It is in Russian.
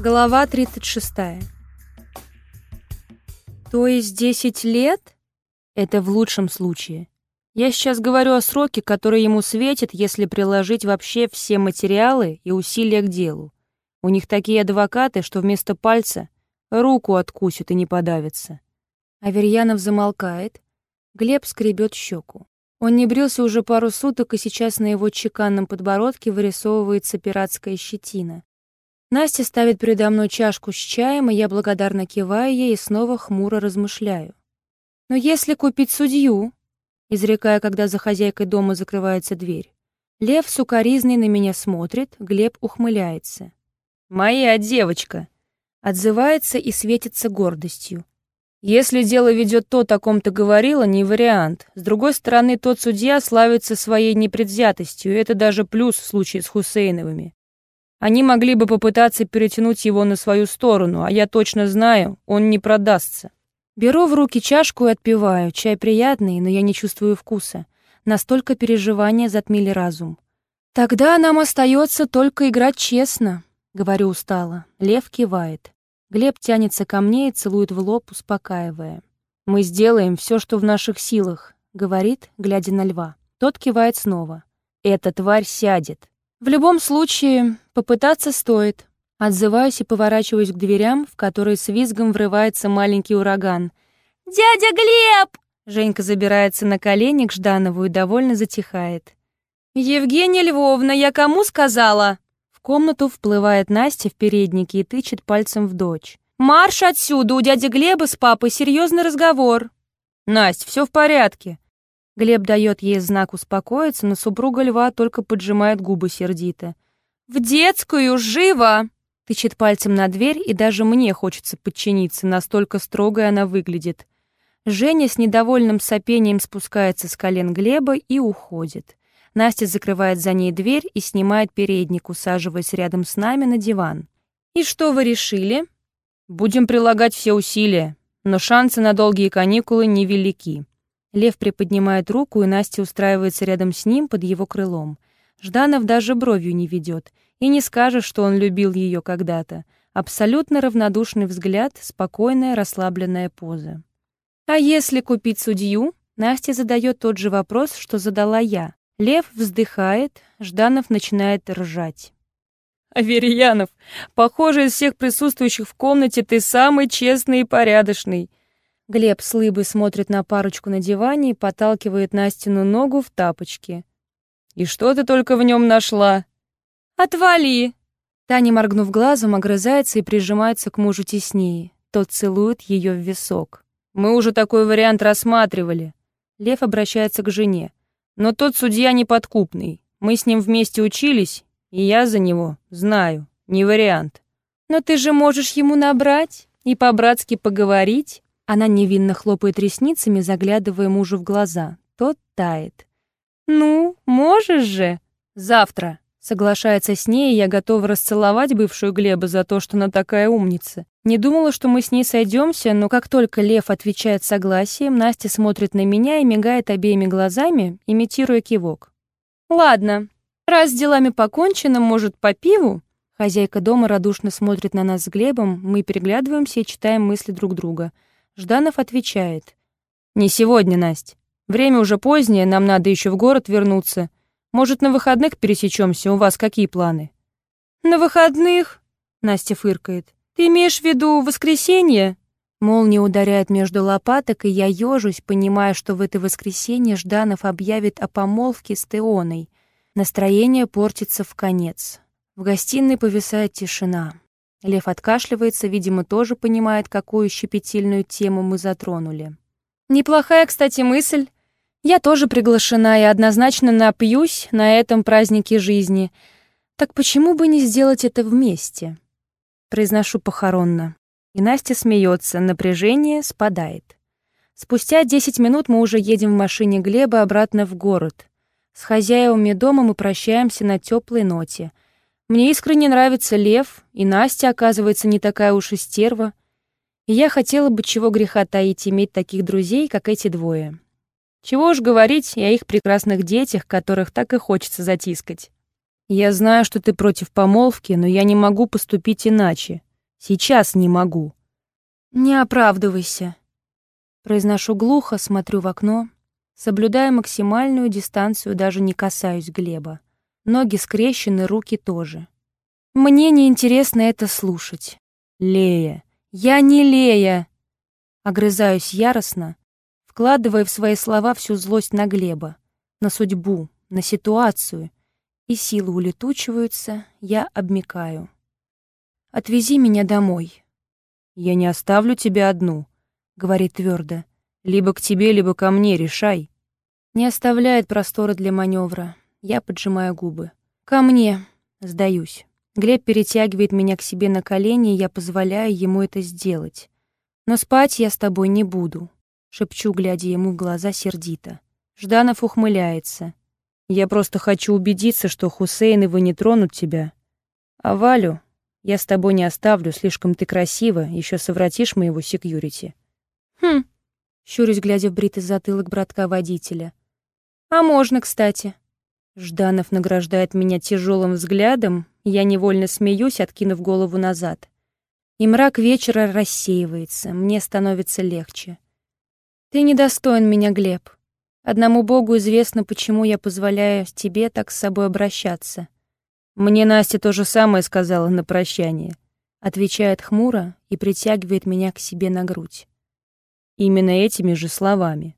Глава 36. То есть 10 лет? Это в лучшем случае. Я сейчас говорю о сроке, который ему светит, если приложить вообще все материалы и усилия к делу. У них такие адвокаты, что вместо пальца руку откусят и не подавятся. Аверьянов замолкает. Глеб скребет щеку. Он не брился уже пару суток, и сейчас на его чеканном подбородке вырисовывается пиратская щетина. Настя ставит передо мной чашку с чаем, и я благодарно киваю ей и снова хмуро размышляю. «Но если купить судью?» изрекая, когда за хозяйкой дома закрывается дверь. Лев сукоризный на меня смотрит, Глеб ухмыляется. «Моя девочка!» Отзывается и светится гордостью. Если дело ведет то, о ком ты говорила, не вариант. С другой стороны, тот судья славится своей непредвзятостью, и это даже плюс в случае с Хусейновыми. Они могли бы попытаться перетянуть его на свою сторону, а я точно знаю, он не продастся. Беру в руки чашку и отпиваю. Чай приятный, но я не чувствую вкуса. Настолько переживания затмили разум. «Тогда нам остается только играть честно», — говорю устало. Лев кивает. Глеб тянется ко мне и целует в лоб, успокаивая. «Мы сделаем все, что в наших силах», — говорит, глядя на льва. Тот кивает снова. «Эта тварь сядет. В любом случае, попытаться стоит. Отзываюсь и поворачиваюсь к дверям, в которые с визгом врывается маленький ураган. «Дядя Глеб!» Женька забирается на колени к Жданову и довольно затихает. «Евгения Львовна, я кому сказала?» В комнату вплывает Настя в переднике и тычет пальцем в дочь. «Марш отсюда, у дяди Глеба с папой серьезный разговор!» «Насть, все в порядке!» Глеб дает ей знак успокоиться, но супруга льва только поджимает губы сердито. «В детскую, живо!» Тычет пальцем на дверь, и даже мне хочется подчиниться, настолько строгой она выглядит. Женя с недовольным сопением спускается с колен Глеба и уходит. Настя закрывает за ней дверь и снимает передник, усаживаясь рядом с нами на диван. «И что вы решили?» «Будем прилагать все усилия, но шансы на долгие каникулы невелики», Лев приподнимает руку, и Настя устраивается рядом с ним под его крылом. Жданов даже бровью не ведет. И не скажешь, что он любил ее когда-то. Абсолютно равнодушный взгляд, спокойная, расслабленная поза. «А если купить судью?» Настя задает тот же вопрос, что задала я. Лев вздыхает, Жданов начинает ржать. «Аверьянов, похоже, из всех присутствующих в комнате ты самый честный и порядочный. Глеб с лыбой смотрит на парочку на диване и подталкивает Настину ногу в тапочки. «И что ты только в нем нашла?» «Отвали!» Таня, моргнув глазом, огрызается и прижимается к мужу теснее. Тот целует ее в висок. «Мы уже такой вариант рассматривали». Лев обращается к жене. «Но тот судья неподкупный. Мы с ним вместе учились, и я за него знаю. Не вариант». «Но ты же можешь ему набрать и по-братски поговорить». Она невинно хлопает ресницами, заглядывая мужу в глаза. Тот тает. «Ну, можешь же!» «Завтра!» Соглашается с ней, и я готова расцеловать бывшую Глеба за то, что она такая умница. Не думала, что мы с ней сойдемся, но как только Лев отвечает согласием, Настя смотрит на меня и мигает обеими глазами, имитируя кивок. «Ладно, раз с делами покончено, может, по пиву?» Хозяйка дома радушно смотрит на нас с Глебом, мы переглядываемся и читаем мысли друг друга — Жданов отвечает. «Не сегодня, Насть. Время уже позднее, нам надо еще в город вернуться. Может, на выходных пересечемся? У вас какие планы?» «На выходных?» — Настя фыркает. «Ты имеешь в виду воскресенье?» Молния ударяет между лопаток, и я ежусь, понимая, что в это воскресенье Жданов объявит о помолвке с Теоной. Настроение портится в конец. В гостиной повисает тишина. Лев откашливается, видимо, тоже понимает, какую щепетильную тему мы затронули. «Неплохая, кстати, мысль. Я тоже приглашена и однозначно напьюсь на этом празднике жизни. Так почему бы не сделать это вместе?» Произношу похоронно. И Настя смеется, напряжение спадает. Спустя 10 минут мы уже едем в машине Глеба обратно в город. С хозяевами дома мы прощаемся на теплой ноте — мне искренне нравится Лев, и Настя, оказывается, не такая уж и стерва. И я хотела бы, чего греха таить, иметь таких друзей, как эти двое. Чего уж говорить и о их прекрасных детях, которых так и хочется затискать. Я знаю, что ты против помолвки, но я не могу поступить иначе. Сейчас не могу». «Не оправдывайся». Произношу глухо, смотрю в окно, соблюдая максимальную дистанцию, даже не касаюсь Глеба. Ноги скрещены, руки тоже. Мне неинтересно это слушать. Лея. Я не Лея. Огрызаюсь яростно, вкладывая в свои слова всю злость на Глеба, на судьбу, на ситуацию. И силы улетучиваются, я обмикаю. «Отвези меня домой». «Я не оставлю тебя одну», — говорит твердо. «Либо к тебе, либо ко мне, решай». Не оставляет простора для маневра. Я поджимаю губы. «Ко мне!» Сдаюсь. Глеб перетягивает меня к себе на колени, и я позволяю ему это сделать. «Но спать я с тобой не буду», — шепчу, глядя ему в глаза сердито. Жданов ухмыляется. «Я просто хочу убедиться, что Хусейновы не тронут тебя. А Валю я с тобой не оставлю, слишком ты красива, еще совратишь моего секьюрити». «Хм», — щурюсь, глядя в бритый затылок братка-водителя. «А можно, кстати». Жданов награждает меня тяжелым взглядом, я невольно смеюсь, откинув голову назад. И мрак вечера рассеивается, мне становится легче. Ты недостоин меня, Глеб. Одному Богу известно, почему я позволяю тебе так с собой обращаться. Мне Настя то же самое сказала на прощание. Отвечает хмуро и притягивает меня к себе на грудь. Именно этими же словами.